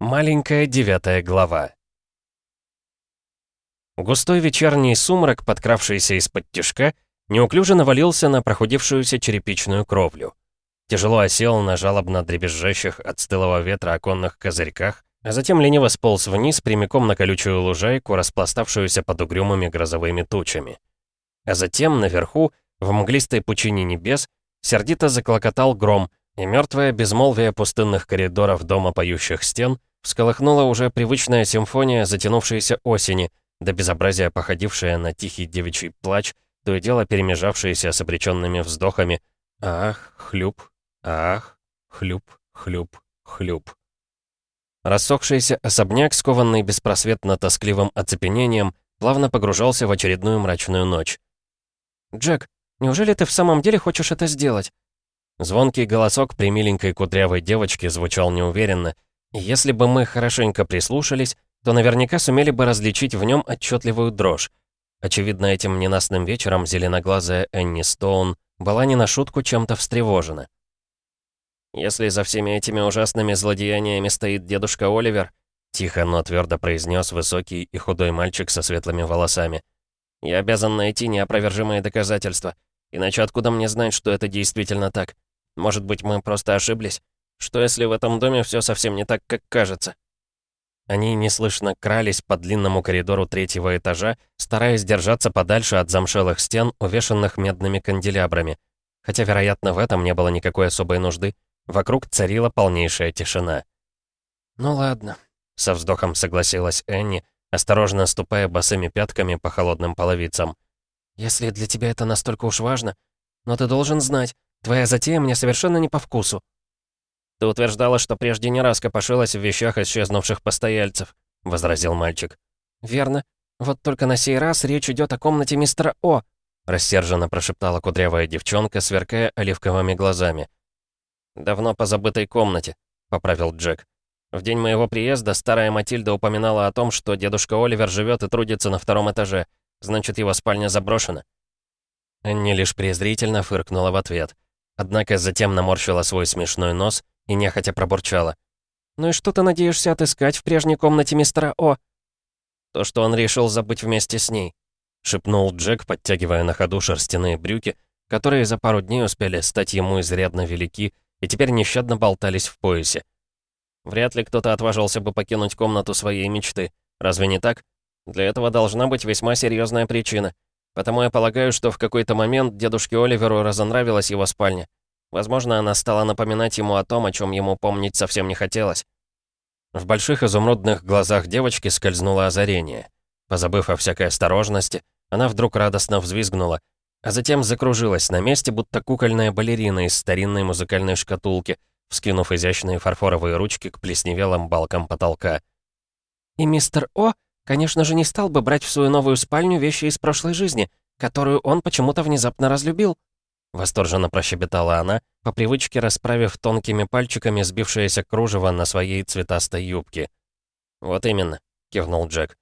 Маленькая девятая глава. Густой вечерний сумрак, подкравшийся из-под тишка, неуклюже навалился на прохудившуюся черепичную кровлю. Тяжело осел на жалобно дребезжащих от стылого ветра оконных козырьках, а затем лениво сполз вниз прямиком на колючую лужайку, распластавшуюся под угрюмыми грозовыми тучами. А затем наверху, в мглистой пучине небес, сердито заклокотал гром, и мертвое безмолвие пустынных коридоров дома поющих стен всколыхнула уже привычная симфония затянувшейся осени, до безобразия походившая на тихий девичий плач, то и дело перемежавшиеся с обреченными вздохами «Ах, хлюп, ах, хлюп, хлюп, хлюп». Рассохшийся особняк, скованный беспросветно тоскливым оцепенением, плавно погружался в очередную мрачную ночь. «Джек, неужели ты в самом деле хочешь это сделать?» Звонкий голосок при миленькой кудрявой девочке звучал неуверенно, если бы мы хорошенько прислушались, то наверняка сумели бы различить в нем отчетливую дрожь. Очевидно, этим ненастным вечером зеленоглазая Энни Стоун была не на шутку чем-то встревожена. «Если за всеми этими ужасными злодеяниями стоит дедушка Оливер», тихо, но твердо произнес высокий и худой мальчик со светлыми волосами, «я обязан найти неопровержимые доказательства, иначе откуда мне знать, что это действительно так?» Может быть, мы просто ошиблись? Что если в этом доме все совсем не так, как кажется?» Они неслышно крались по длинному коридору третьего этажа, стараясь держаться подальше от замшелых стен, увешанных медными канделябрами. Хотя, вероятно, в этом не было никакой особой нужды. Вокруг царила полнейшая тишина. «Ну ладно», — со вздохом согласилась Энни, осторожно ступая босыми пятками по холодным половицам. «Если для тебя это настолько уж важно, но ты должен знать, Твоя затея мне совершенно не по вкусу». «Ты утверждала, что прежде не раз копошилась в вещах исчезнувших постояльцев», — возразил мальчик. «Верно. Вот только на сей раз речь идет о комнате мистера О», — рассерженно прошептала кудрявая девчонка, сверкая оливковыми глазами. «Давно позабытой комнате», — поправил Джек. «В день моего приезда старая Матильда упоминала о том, что дедушка Оливер живет и трудится на втором этаже. Значит, его спальня заброшена». Энни лишь презрительно фыркнула в ответ. Однако затем наморщила свой смешной нос и нехотя пробурчала. «Ну и что ты надеешься отыскать в прежней комнате мистера О?» «То, что он решил забыть вместе с ней», — шепнул Джек, подтягивая на ходу шерстяные брюки, которые за пару дней успели стать ему изрядно велики и теперь нещадно болтались в поясе. Вряд ли кто-то отважился бы покинуть комнату своей мечты. Разве не так? Для этого должна быть весьма серьезная причина — Потому я полагаю, что в какой-то момент дедушке Оливеру разонравилась его спальня. Возможно, она стала напоминать ему о том, о чем ему помнить совсем не хотелось. В больших изумрудных глазах девочки скользнуло озарение. Позабыв о всякой осторожности, она вдруг радостно взвизгнула, а затем закружилась на месте, будто кукольная балерина из старинной музыкальной шкатулки, вскинув изящные фарфоровые ручки к плесневелым балкам потолка. «И мистер О Конечно же, не стал бы брать в свою новую спальню вещи из прошлой жизни, которую он почему-то внезапно разлюбил. Восторженно прощебетала она, по привычке расправив тонкими пальчиками сбившееся кружево на своей цветастой юбке. «Вот именно», — кивнул Джек.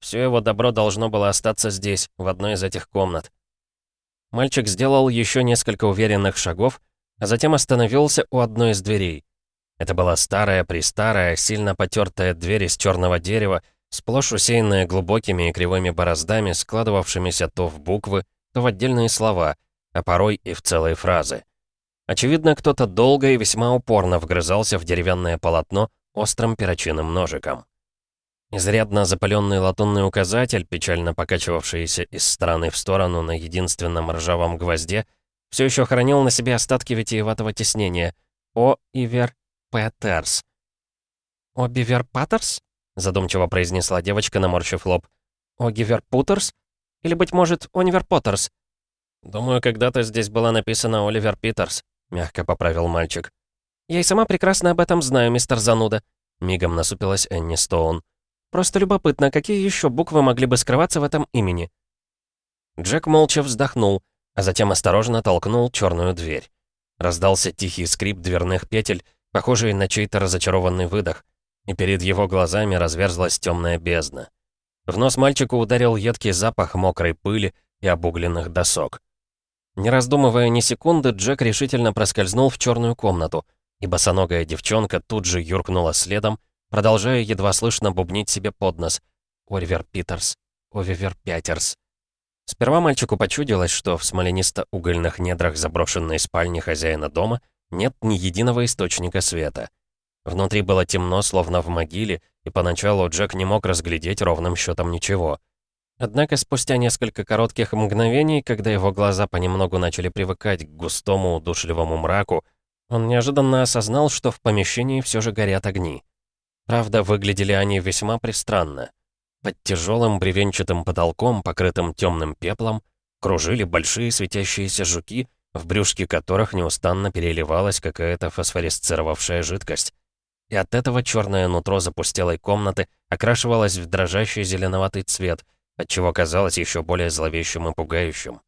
«Все его добро должно было остаться здесь, в одной из этих комнат». Мальчик сделал еще несколько уверенных шагов, а затем остановился у одной из дверей. Это была старая-престарая, сильно потертая дверь из черного дерева, сплошь усеянная глубокими и кривыми бороздами, складывавшимися то в буквы, то в отдельные слова, а порой и в целые фразы. Очевидно, кто-то долго и весьма упорно вгрызался в деревянное полотно острым перочинным ножиком. Изрядно запыленный латунный указатель, печально покачивавшийся из стороны в сторону на единственном ржавом гвозде, все еще хранил на себе остатки витиеватого тиснения «О. Ивер Петерс». «О. Бивер Паттерс?» задумчиво произнесла девочка, наморщив лоб. «Огивер Путерс? Или, быть может, Оливер Поттерс?» «Думаю, когда-то здесь было написано Оливер Питерс», — мягко поправил мальчик. «Я и сама прекрасно об этом знаю, мистер Зануда», — мигом насупилась Энни Стоун. «Просто любопытно, какие еще буквы могли бы скрываться в этом имени?» Джек молча вздохнул, а затем осторожно толкнул черную дверь. Раздался тихий скрип дверных петель, похожий на чей-то разочарованный выдох и перед его глазами разверзлась темная бездна. В нос мальчику ударил едкий запах мокрой пыли и обугленных досок. Не раздумывая ни секунды, Джек решительно проскользнул в черную комнату, и босоногая девчонка тут же юркнула следом, продолжая едва слышно бубнить себе под нос. «Оливер Питерс, Оливер Пятерс». Сперва мальчику почудилось, что в смоленисто-угольных недрах заброшенной спальни хозяина дома нет ни единого источника света. Внутри было темно, словно в могиле, и поначалу Джек не мог разглядеть ровным счетом ничего. Однако спустя несколько коротких мгновений, когда его глаза понемногу начали привыкать к густому удушливому мраку, он неожиданно осознал, что в помещении все же горят огни. Правда, выглядели они весьма пристранно. Под тяжелым бревенчатым потолком, покрытым темным пеплом, кружили большие светящиеся жуки, в брюшке которых неустанно переливалась какая-то фосфоресцировавшая жидкость. И от этого черное нутро запустелой комнаты окрашивалось в дрожащий зеленоватый цвет, отчего казалось еще более зловещим и пугающим.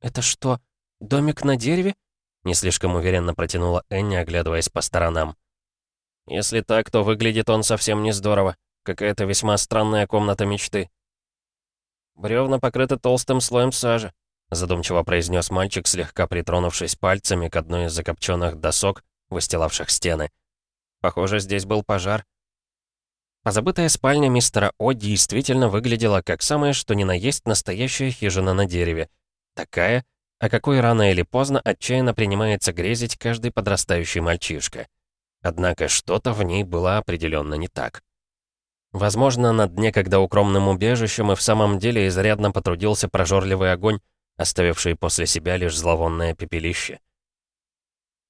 «Это что, домик на дереве?» Не слишком уверенно протянула Энни, оглядываясь по сторонам. «Если так, то выглядит он совсем не здорово. Какая-то весьма странная комната мечты». «Бревна покрыты толстым слоем сажи», задумчиво произнес мальчик, слегка притронувшись пальцами к одной из закопченных досок, выстилавших стены. «Похоже, здесь был пожар». Позабытая спальня мистера О действительно выглядела как самое что ни на есть настоящая хижина на дереве. Такая, о какой рано или поздно отчаянно принимается грезить каждый подрастающий мальчишка. Однако что-то в ней было определенно не так. Возможно, над некогда укромным убежищем и в самом деле изрядно потрудился прожорливый огонь, оставивший после себя лишь зловонное пепелище.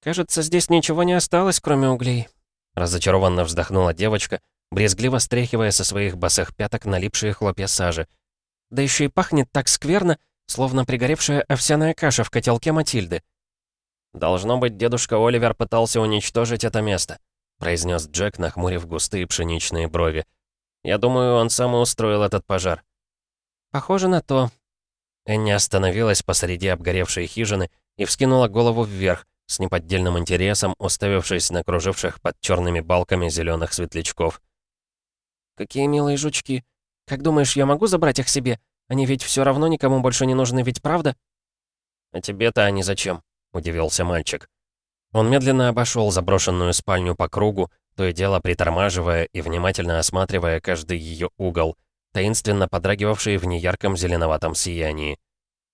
«Кажется, здесь ничего не осталось, кроме углей», — разочарованно вздохнула девочка, брезгливо стряхивая со своих босых пяток налипшие хлопья сажи. «Да еще и пахнет так скверно, словно пригоревшая овсяная каша в котелке Матильды». «Должно быть, дедушка Оливер пытался уничтожить это место», — произнес Джек, нахмурив густые пшеничные брови. «Я думаю, он сам устроил этот пожар». «Похоже на то». Энни остановилась посреди обгоревшей хижины и вскинула голову вверх, с неподдельным интересом уставившись на круживших под черными балками зеленых светлячков. «Какие милые жучки! Как думаешь, я могу забрать их себе? Они ведь все равно никому больше не нужны, ведь правда?» «А тебе-то они зачем?» — удивился мальчик. Он медленно обошел заброшенную спальню по кругу, то и дело притормаживая и внимательно осматривая каждый ее угол, таинственно подрагивавший в неярком зеленоватом сиянии.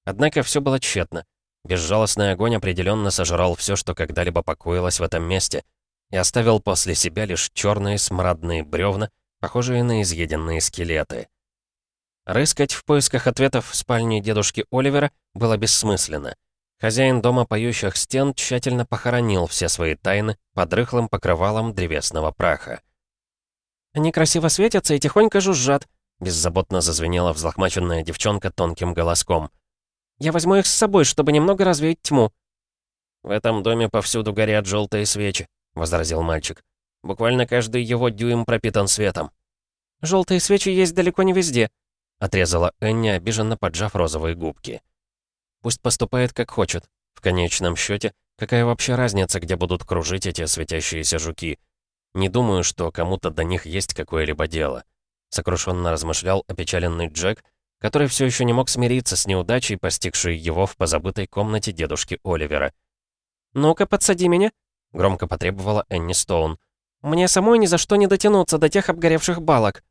Однако все было тщетно. Безжалостный огонь определенно сожрал все, что когда-либо покоилось в этом месте, и оставил после себя лишь черные смрадные бревна, похожие на изъеденные скелеты. Рыскать в поисках ответов в спальне дедушки Оливера было бессмысленно. Хозяин дома поющих стен тщательно похоронил все свои тайны под рыхлым покрывалом древесного праха. «Они красиво светятся и тихонько жужжат», — беззаботно зазвенела взлохмаченная девчонка тонким голоском. «Я возьму их с собой, чтобы немного развеять тьму». «В этом доме повсюду горят желтые свечи», — возразил мальчик. «Буквально каждый его дюйм пропитан светом». «Желтые свечи есть далеко не везде», отрезала Энни, обиженно поджав розовые губки. Пусть поступает как хочет. В конечном счете, какая вообще разница, где будут кружить эти светящиеся жуки? Не думаю, что кому-то до них есть какое-либо дело. Сокрушенно размышлял опечаленный Джек, который все еще не мог смириться с неудачей, постигшей его в позабытой комнате дедушки Оливера. «Ну-ка, подсади меня», — громко потребовала Энни Стоун. «Мне самой ни за что не дотянуться до тех обгоревших балок».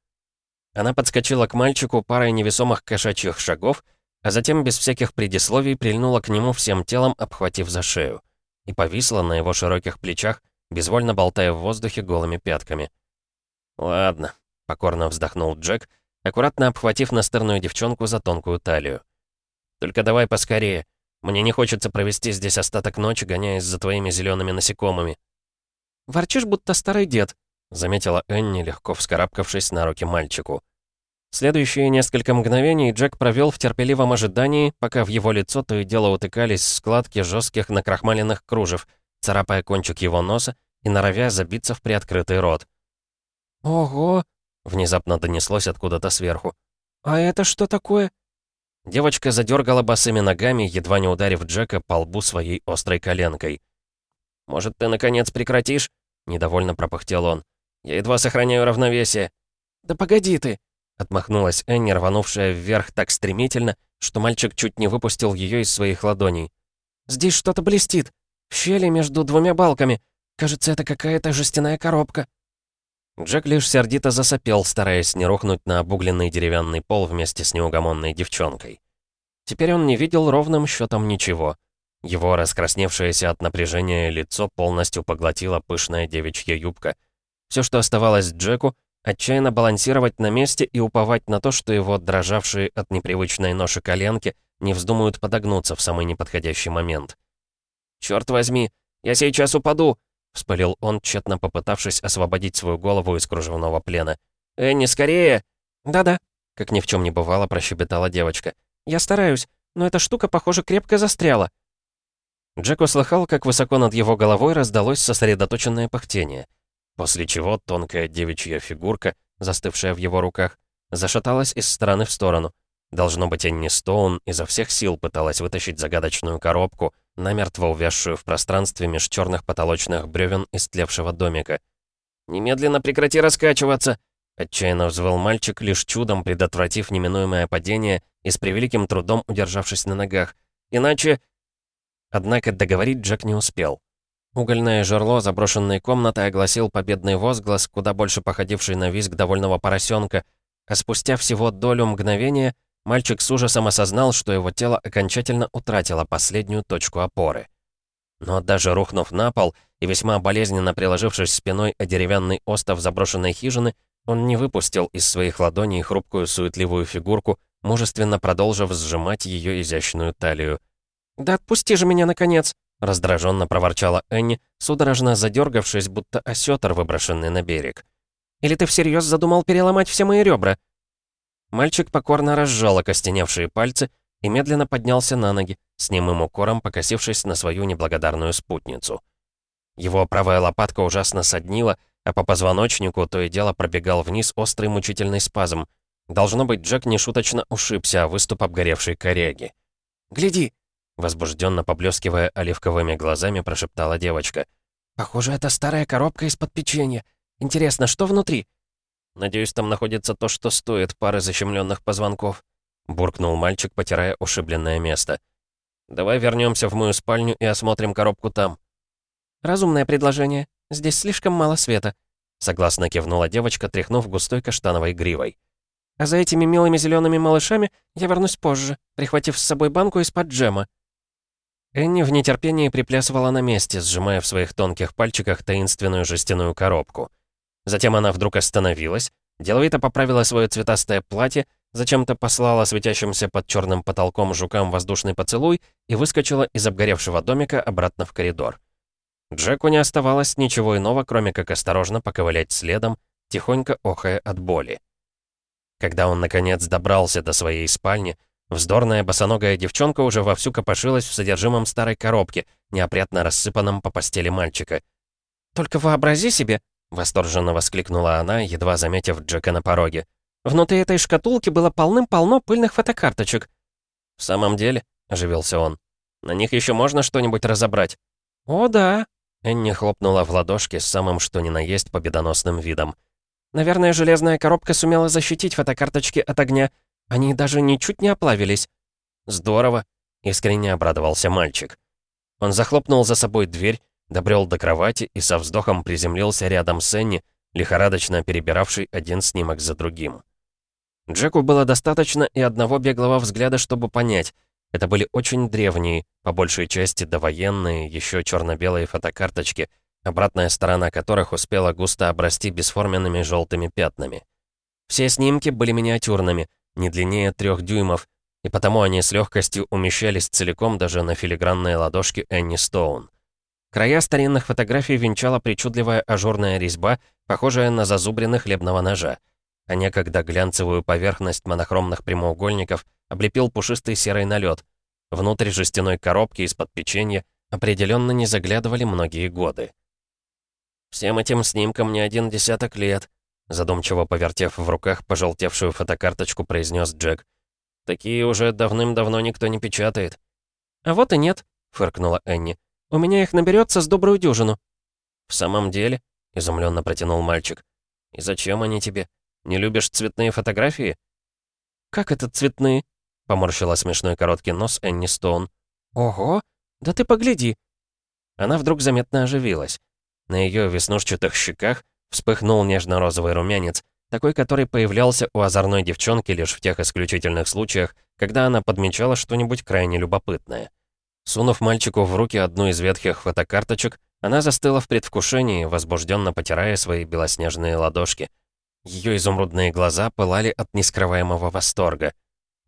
Она подскочила к мальчику парой невесомых кошачьих шагов, а затем без всяких предисловий прильнула к нему всем телом, обхватив за шею, и повисла на его широких плечах, безвольно болтая в воздухе голыми пятками. «Ладно», — покорно вздохнул Джек, аккуратно обхватив настырную девчонку за тонкую талию. «Только давай поскорее. Мне не хочется провести здесь остаток ночи, гоняясь за твоими зелеными насекомыми». «Ворчишь, будто старый дед», — заметила Энни, легко вскарабкавшись на руки мальчику. Следующие несколько мгновений Джек провел в терпеливом ожидании, пока в его лицо то и дело утыкались складки жестких накрахмаленных кружев, царапая кончик его носа и норовя забиться в приоткрытый рот. «Ого!» — внезапно донеслось откуда-то сверху. «А это что такое?» Девочка задергала босыми ногами, едва не ударив Джека по лбу своей острой коленкой. «Может, ты, наконец, прекратишь?» — недовольно пропыхтел он. Я едва сохраняю равновесие». «Да погоди ты!» Отмахнулась Энни, рванувшая вверх так стремительно, что мальчик чуть не выпустил ее из своих ладоней. «Здесь что-то блестит. В щели между двумя балками. Кажется, это какая-то жестяная коробка». Джек лишь сердито засопел, стараясь не рухнуть на обугленный деревянный пол вместе с неугомонной девчонкой. Теперь он не видел ровным счетом ничего. Его раскрасневшееся от напряжения лицо полностью поглотила пышная девичья юбка. Все, что оставалось Джеку, отчаянно балансировать на месте и уповать на то, что его дрожавшие от непривычной ноши коленки не вздумают подогнуться в самый неподходящий момент. «Чёрт возьми, я сейчас упаду!» — вспылил он, тщетно попытавшись освободить свою голову из кружевного плена. «Энни, скорее!» «Да-да», — как ни в чем не бывало, прощебетала девочка. «Я стараюсь, но эта штука, похоже, крепко застряла». Джек услыхал, как высоко над его головой раздалось сосредоточенное пыхтение, после чего тонкая девичья фигурка, застывшая в его руках, зашаталась из стороны в сторону. Должно быть, Энни Стоун изо всех сил пыталась вытащить загадочную коробку, намертво увязшую в пространстве меж черных потолочных бревен истлевшего домика. «Немедленно прекрати раскачиваться!» Отчаянно взвыл мальчик, лишь чудом предотвратив неминуемое падение и с превеликим трудом удержавшись на ногах. «Иначе...» Однако договорить Джек не успел. Угольное жерло заброшенной комнаты огласил победный возглас, куда больше походивший на визг довольного поросенка, а спустя всего долю мгновения Мальчик с ужасом осознал, что его тело окончательно утратило последнюю точку опоры. Но даже рухнув на пол и весьма болезненно приложившись спиной о деревянный остов заброшенной хижины, он не выпустил из своих ладоней хрупкую суетливую фигурку, мужественно продолжив сжимать ее изящную талию. «Да отпусти же меня, наконец!» раздраженно проворчала Энни, судорожно задергавшись, будто осетр, выброшенный на берег. «Или ты всерьез задумал переломать все мои ребра?» Мальчик покорно разжал окостеневшие пальцы и медленно поднялся на ноги, с немым укором покосившись на свою неблагодарную спутницу. Его правая лопатка ужасно соднила, а по позвоночнику то и дело пробегал вниз острый мучительный спазм. Должно быть, Джек нешуточно ушибся о выступ обгоревшей коряги. «Гляди!» Возбужденно поблескивая оливковыми глазами, прошептала девочка. «Похоже, это старая коробка из-под печенья. Интересно, что внутри?» «Надеюсь, там находится то, что стоит пары защемленных позвонков», — буркнул мальчик, потирая ушибленное место. «Давай вернемся в мою спальню и осмотрим коробку там». «Разумное предложение. Здесь слишком мало света», — согласно кивнула девочка, тряхнув густой каштановой гривой. «А за этими милыми зелеными малышами я вернусь позже, прихватив с собой банку из-под джема». Энни в нетерпении приплясывала на месте, сжимая в своих тонких пальчиках таинственную жестяную коробку. Затем она вдруг остановилась, деловито поправила свое цветастое платье, зачем-то послала светящимся под черным потолком жукам воздушный поцелуй и выскочила из обгоревшего домика обратно в коридор. Джеку не оставалось ничего иного, кроме как осторожно поковылять следом, тихонько охая от боли. Когда он, наконец, добрался до своей спальни, вздорная босоногая девчонка уже вовсю копошилась в содержимом старой коробки, неопрятно рассыпанном по постели мальчика. «Только вообрази себе», Восторженно воскликнула она, едва заметив Джека на пороге. «Внутри этой шкатулки было полным-полно пыльных фотокарточек». «В самом деле?» — оживился он. «На них еще можно что-нибудь разобрать?» «О, да!» Энни хлопнула в ладошки с самым что ни на есть победоносным видом. «Наверное, железная коробка сумела защитить фотокарточки от огня. Они даже ничуть не оплавились». «Здорово!» — искренне обрадовался мальчик. Он захлопнул за собой дверь, добрел до кровати и со вздохом приземлился рядом с Энни, лихорадочно перебиравший один снимок за другим. Джеку было достаточно и одного беглого взгляда, чтобы понять. Это были очень древние, по большей части довоенные, еще черно-белые фотокарточки, обратная сторона которых успела густо обрасти бесформенными желтыми пятнами. Все снимки были миниатюрными, не длиннее трех дюймов, и потому они с легкостью умещались целиком даже на филигранной ладошке Энни Стоун. Края старинных фотографий венчала причудливая ажурная резьба, похожая на зазубрины хлебного ножа. А некогда глянцевую поверхность монохромных прямоугольников облепил пушистый серый налет. Внутрь жестяной коробки из-под печенья определенно не заглядывали многие годы. «Всем этим снимкам не один десяток лет», задумчиво повертев в руках пожелтевшую фотокарточку, произнес Джек. «Такие уже давным-давно никто не печатает». «А вот и нет», — фыркнула Энни. У меня их наберется с добрую дюжину». «В самом деле?» — изумленно протянул мальчик. «И зачем они тебе? Не любишь цветные фотографии?» «Как это цветные?» — поморщила смешной короткий нос Энни Стоун. «Ого! Да ты погляди!» Она вдруг заметно оживилась. На ее веснушчатых щеках Вспыхнул нежно-розовый румянец, такой, который появлялся у озорной девчонки лишь в тех исключительных случаях, когда она подмечала что-нибудь крайне любопытное. Сунув мальчику в руки одну из ветхих фотокарточек, она застыла в предвкушении, возбужденно потирая свои белоснежные ладошки. Ее изумрудные глаза пылали от нескрываемого восторга.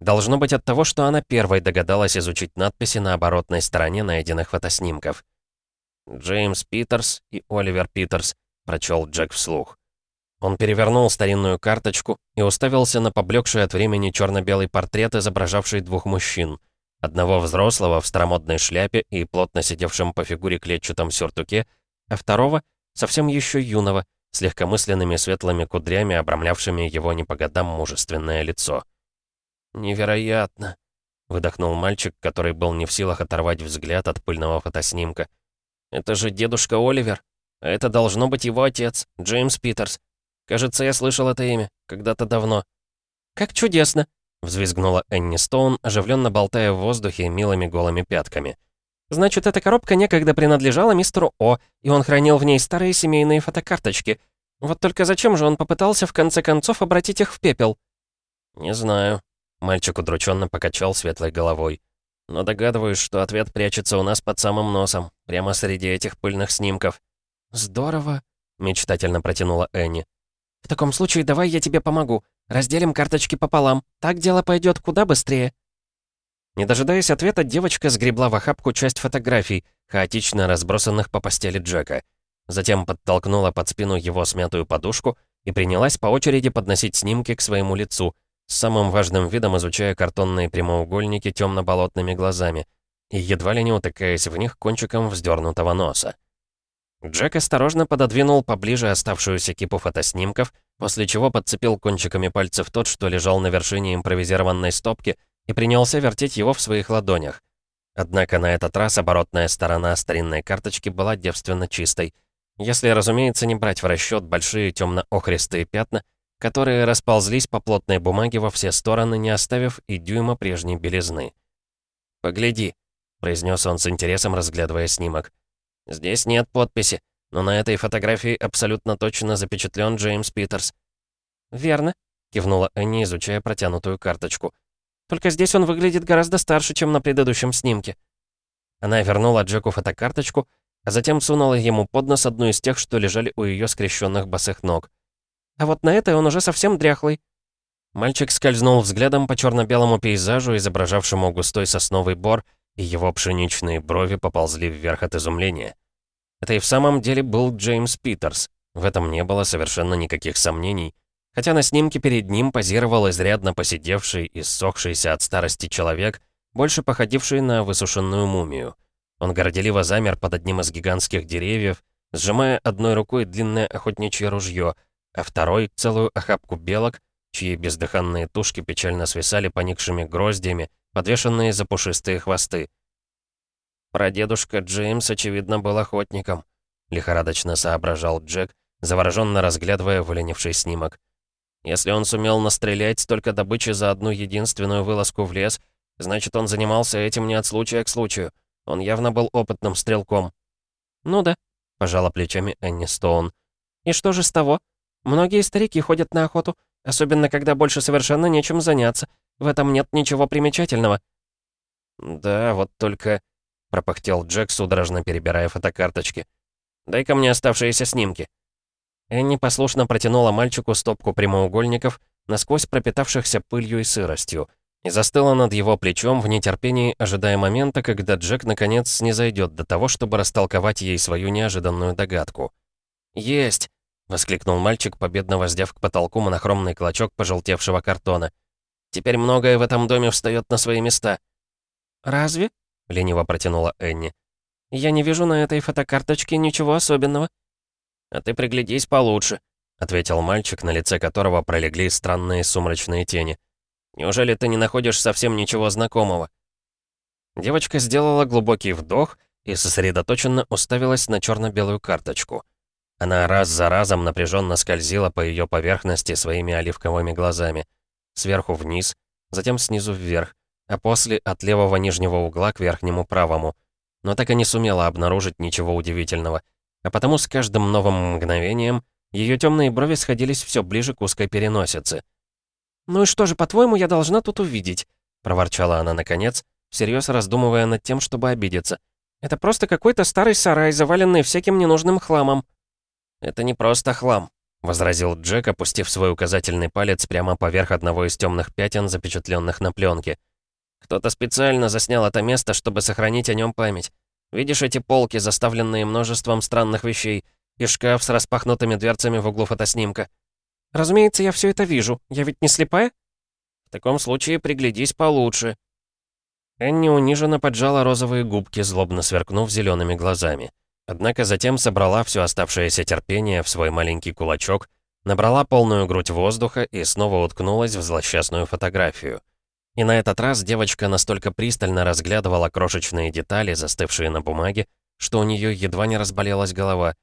Должно быть от того, что она первой догадалась изучить надписи на оборотной стороне найденных фотоснимков. «Джеймс Питерс и Оливер Питерс», — прочел Джек вслух. Он перевернул старинную карточку и уставился на поблекший от времени черно-белый портрет, изображавший двух мужчин. Одного взрослого в старомодной шляпе и плотно сидевшем по фигуре клетчатом сюртуке, а второго, совсем еще юного, с легкомысленными светлыми кудрями, обрамлявшими его не по годам мужественное лицо. «Невероятно!» — выдохнул мальчик, который был не в силах оторвать взгляд от пыльного фотоснимка. «Это же дедушка Оливер, это должно быть его отец, Джеймс Питерс. Кажется, я слышал это имя. Когда-то давно». «Как чудесно!» — взвизгнула Энни Стоун, оживленно болтая в воздухе милыми голыми пятками. «Значит, эта коробка некогда принадлежала мистеру О, и он хранил в ней старые семейные фотокарточки. Вот только зачем же он попытался в конце концов обратить их в пепел?» «Не знаю». Мальчик удрученно покачал светлой головой. «Но догадываюсь, что ответ прячется у нас под самым носом, прямо среди этих пыльных снимков». «Здорово», — мечтательно протянула Энни. «В таком случае давай я тебе помогу. Разделим карточки пополам. Так дело пойдет куда быстрее». Не дожидаясь ответа, девочка сгребла в охапку часть фотографий, хаотично разбросанных по постели Джека. Затем подтолкнула под спину его смятую подушку и принялась по очереди подносить снимки к своему лицу, с самым важным видом изучая картонные прямоугольники темно-болотными глазами и едва ли не утыкаясь в них кончиком вздернутого носа. Джек осторожно пододвинул поближе оставшуюся кипу фотоснимков, после чего подцепил кончиками пальцев тот, что лежал на вершине импровизированной стопки, и принялся вертеть его в своих ладонях. Однако на этот раз оборотная сторона старинной карточки была девственно чистой. Если, разумеется, не брать в расчет большие темно-охристые пятна, которые расползлись по плотной бумаге во все стороны, не оставив и дюйма прежней белизны. «Погляди», — произнес он с интересом, разглядывая снимок. Здесь нет подписи, но на этой фотографии абсолютно точно запечатлен Джеймс Питерс. «Верно», — кивнула Энни, изучая протянутую карточку. «Только здесь он выглядит гораздо старше, чем на предыдущем снимке». Она вернула Джеку фотокарточку, а затем сунула ему под нос одну из тех, что лежали у ее скрещенных босых ног. «А вот на этой он уже совсем дряхлый». Мальчик скользнул взглядом по черно-белому пейзажу, изображавшему густой сосновый бор, и его пшеничные брови поползли вверх от изумления. Это и в самом деле был Джеймс Питерс. В этом не было совершенно никаких сомнений. Хотя на снимке перед ним позировал изрядно посидевший и ссохшийся от старости человек, больше походивший на высушенную мумию. Он горделиво замер под одним из гигантских деревьев, сжимая одной рукой длинное охотничье ружье, а второй — целую охапку белок, чьи бездыханные тушки печально свисали поникшими гроздьями, подвешенные за пушистые хвосты. Прадедушка Джеймс, очевидно, был охотником, лихорадочно соображал Джек, завороженно разглядывая выленивший снимок. Если он сумел настрелять столько добычи за одну единственную вылазку в лес, значит, он занимался этим не от случая к случаю. Он явно был опытным стрелком. «Ну да», — пожала плечами Энни Стоун. «И что же с того? Многие старики ходят на охоту, особенно когда больше совершенно нечем заняться, в этом нет ничего примечательного». «Да, вот только...» — пропахтел Джек, судорожно перебирая фотокарточки. «Дай-ка мне оставшиеся снимки». Энни послушно протянула мальчику стопку прямоугольников, насквозь пропитавшихся пылью и сыростью, и застыла над его плечом в нетерпении, ожидая момента, когда Джек наконец снизойдет до того, чтобы растолковать ей свою неожиданную догадку. «Есть!» — воскликнул мальчик, победно воздев к потолку монохромный клочок пожелтевшего картона. Теперь многое в этом доме встает на свои места». «Разве?» — лениво протянула Энни. «Я не вижу на этой фотокарточке ничего особенного». «А ты приглядись получше», — ответил мальчик, на лице которого пролегли странные сумрачные тени. «Неужели ты не находишь совсем ничего знакомого?» Девочка сделала глубокий вдох и сосредоточенно уставилась на черно-белую карточку. Она раз за разом напряженно скользила по ее поверхности своими оливковыми глазами — сверху вниз, затем снизу вверх, а после от левого нижнего угла к верхнему правому. Но так и не сумела обнаружить ничего удивительного. А потому с каждым новым мгновением Ее темные брови сходились все ближе к узкой переносице. «Ну и что же, по-твоему, я должна тут увидеть?» — проворчала она наконец, всерьез раздумывая над тем, чтобы обидеться. «Это просто какой-то старый сарай, заваленный всяким ненужным хламом». «Это не просто хлам», — возразил Джек, опустив свой указательный палец прямо поверх одного из темных пятен, запечатленных на пленке. «Кто-то специально заснял это место, чтобы сохранить о нем память. Видишь эти полки, заставленные множеством странных вещей, и шкаф с распахнутыми дверцами в углу фотоснимка?» «Разумеется, я все это вижу. Я ведь не слепая?» «В таком случае приглядись получше», Энни униженно поджала розовые губки, злобно сверкнув зелеными глазами. Однако затем собрала все оставшееся терпение в свой маленький кулачок, набрала полную грудь воздуха и снова уткнулась в злосчастную фотографию. И на этот раз девочка настолько пристально разглядывала крошечные детали, застывшие на бумаге, что у нее едва не разболелась голова.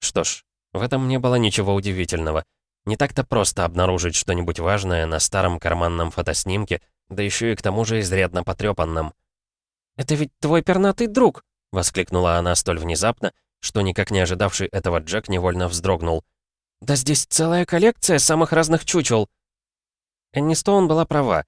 Что ж, в этом не было ничего удивительного. Не так-то просто обнаружить что-нибудь важное на старом карманном фотоснимке, да еще и к тому же изрядно потрепанном. «Это ведь твой пернатый друг!» — воскликнула она столь внезапно, что никак не ожидавший этого Джек невольно вздрогнул. «Да здесь целая коллекция самых разных чучел!» Энни Стоун была права.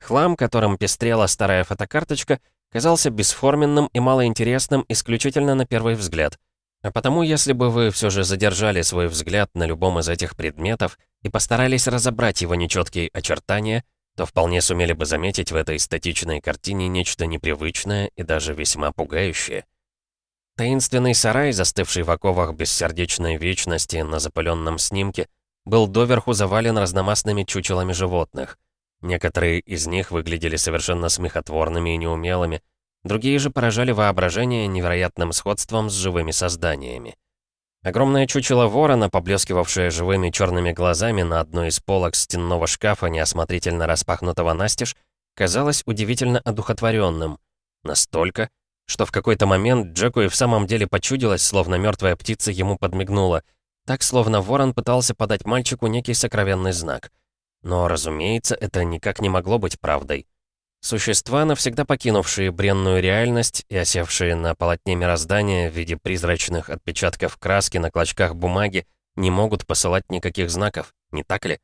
Хлам, которым пестрела старая фотокарточка, казался бесформенным и малоинтересным исключительно на первый взгляд. А потому, если бы вы все же задержали свой взгляд на любом из этих предметов и постарались разобрать его нечеткие очертания, то вполне сумели бы заметить в этой статичной картине нечто непривычное и даже весьма пугающее. Таинственный сарай, застывший в оковах бессердечной вечности на запыленном снимке, был доверху завален разномастными чучелами животных. Некоторые из них выглядели совершенно смехотворными и неумелыми, другие же поражали воображение невероятным сходством с живыми созданиями. Огромное чучело ворона, поблескивавшее живыми черными глазами на одной из полок стенного шкафа, неосмотрительно распахнутого настежь, казалось удивительно одухотворенным. Настолько, что в какой-то момент Джеку и в самом деле почудилось, словно мертвая птица ему подмигнула. Так, словно ворон пытался подать мальчику некий сокровенный знак. Но, разумеется, это никак не могло быть правдой. Существа, навсегда покинувшие бренную реальность и осевшие на полотне мироздания в виде призрачных отпечатков краски на клочках бумаги, не могут посылать никаких знаков, не так ли?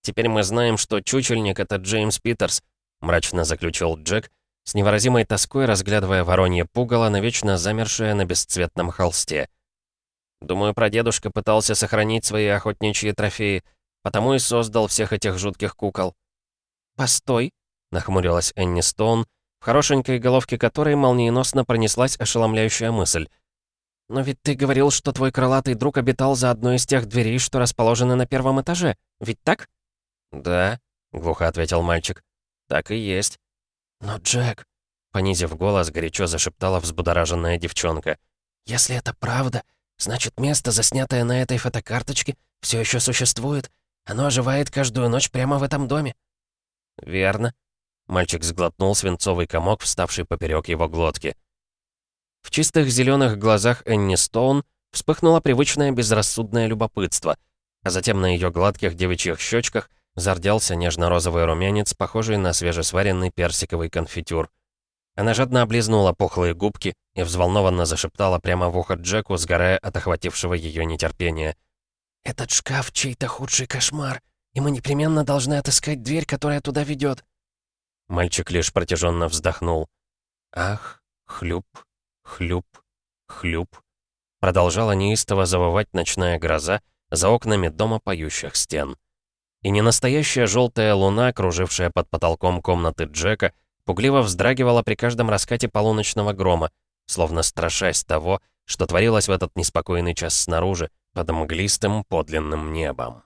«Теперь мы знаем, что чучельник — это Джеймс Питерс», — мрачно заключил Джек, с невыразимой тоской разглядывая воронье пугало, навечно замершее на бесцветном холсте. «Думаю, прадедушка пытался сохранить свои охотничьи трофеи, потому и создал всех этих жутких кукол». «Постой», — нахмурилась Энни Стоун, в хорошенькой головке которой молниеносно пронеслась ошеломляющая мысль. «Но ведь ты говорил, что твой крылатый друг обитал за одной из тех дверей, что расположены на первом этаже. Ведь так?» «Да», — глухо ответил мальчик. «Так и есть». «Но, Джек», — понизив голос, горячо зашептала взбудораженная девчонка. «Если это правда, значит, место, заснятое на этой фотокарточке, все еще существует. Оно оживает каждую ночь прямо в этом доме». «Верно», Мальчик сглотнул свинцовый комок, вставший поперек его глотки. В чистых зеленых глазах Энни Стоун вспыхнуло привычное безрассудное любопытство, а затем на ее гладких девичьих щечках зарделся нежно-розовый румянец, похожий на свежесваренный персиковый конфитюр. Она жадно облизнула пухлые губки и взволнованно зашептала прямо в ухо Джеку, сгорая от охватившего ее нетерпения. «Этот шкаф чей-то худший кошмар, и мы непременно должны отыскать дверь, которая туда ведет. Мальчик лишь протяженно вздохнул. «Ах, хлюп, хлюп, хлюп». Продолжала неистово завывать ночная гроза за окнами дома поющих стен. И ненастоящая желтая луна, кружившая под потолком комнаты Джека, пугливо вздрагивала при каждом раскате полуночного грома, словно страшась того, что творилось в этот неспокойный час снаружи, под мглистым подлинным небом.